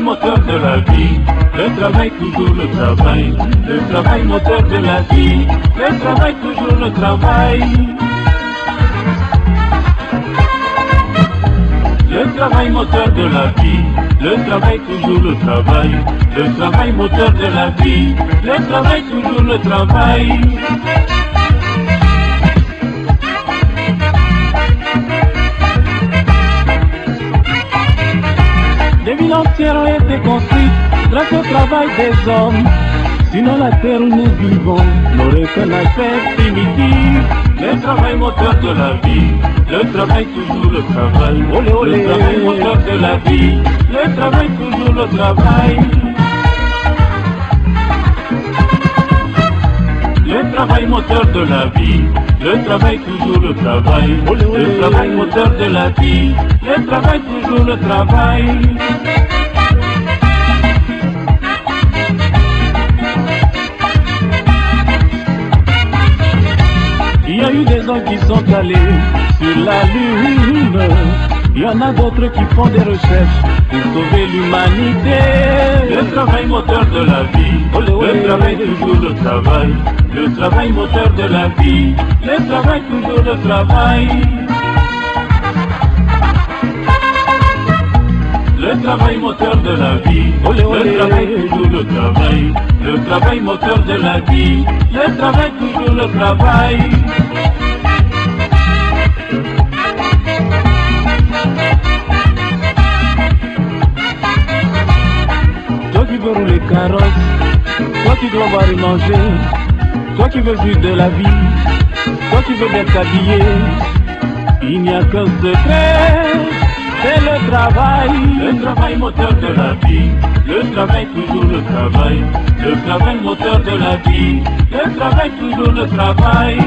travail moteur de la vie, le travail toujours le travail, le travail moteur de la vie, le travail toujours le travail. Le travail moteur de la vie, le travail toujours le travail, le travail moteur de la vie, le travail toujours le travail. Été construites grâce au travail des hommes. Sinon la terre où nous vivons n'aurait qu'un aspect primitif. Le travail moteur de la vie, le travail toujours le travail. Le travail moteur de la vie, le travail toujours le travail. Le travail moteur de la vie, le travail toujours le travail. Le travail moteur de la vie, le travail toujours le travail. Y a eu des hommes qui sont allés sur la lune. Il y en a d'autres qui font des recherches pour sauver l'humanité. Le travail moteur de la vie, le travail toujours le travail. Le travail moteur de la vie, le travail toujours le travail. Le travail moteur de la vie, le travail toujours le travail. Le travail moteur de la vie, le travail toujours le travail. Veux rouler carrosse, toi qui dois boire et manger, toi qui veux vivre de la vie, toi qui veux bien t'habiller, il n'y a qu'un secret, c'est le travail. Le travail moteur de la vie, le travail toujours le travail, le travail moteur de la vie, le travail toujours le travail.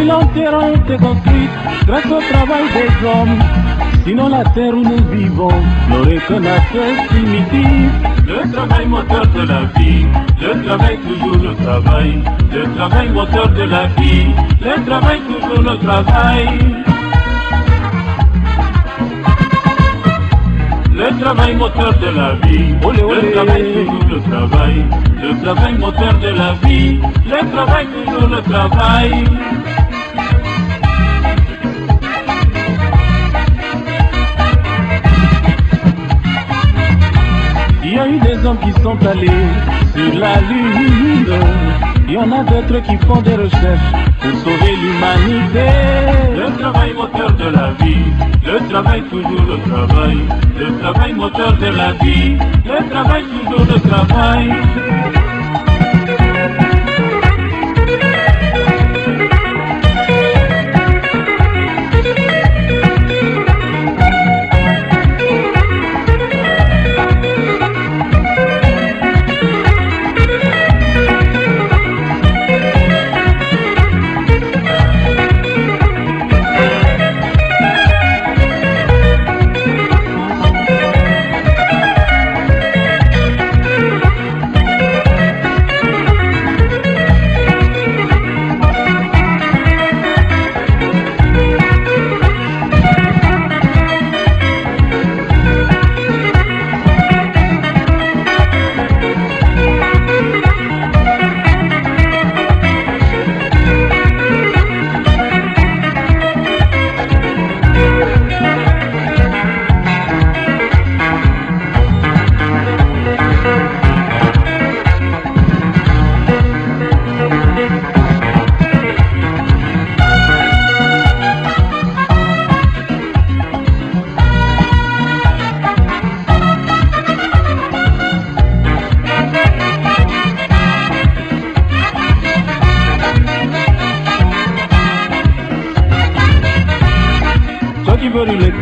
Villes entières ont été construites grâce au travail des hommes. Sinon la terre où nous vivons n'aurait qu'un aspect primitif. Le travail moteur de la vie, le travail toujours le travail. Le travail moteur de la vie, le travail toujours le travail. Le travail moteur de la vie, le travail toujours le travail. Le travail moteur de la vie, le travail toujours le travail. Il y a eu des hommes qui sont allés sur la lune. Il y en a d'autres qui font des recherches pour sauver l'humanité. Le travail moteur de la vie, le travail toujours le travail. Le travail moteur de la vie, le travail toujours le travail.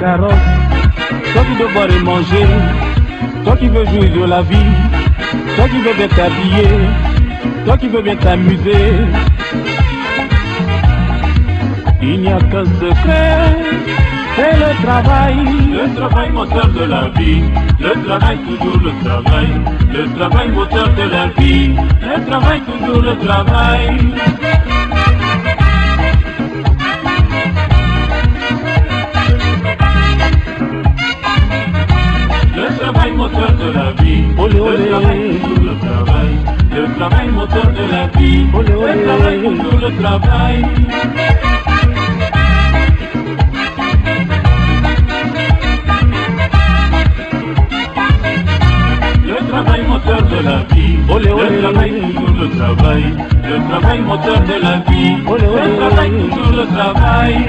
Carrosse, toi qui veux boire et manger, toi qui veux jouir de la vie, toi qui veux bien t'habiller, toi qui veux bien t'amuser. Il n'y a qu'un secret, c'est le travail. Le travail moteur de la vie, le travail toujours le travail, le travail moteur de la vie, le travail toujours le travail. Le travail. Le travail moteur de la vie, Olé, olé. le travail toujours le travail, le travail moteur de la vie, Olé, olé. le travail toujours le travail.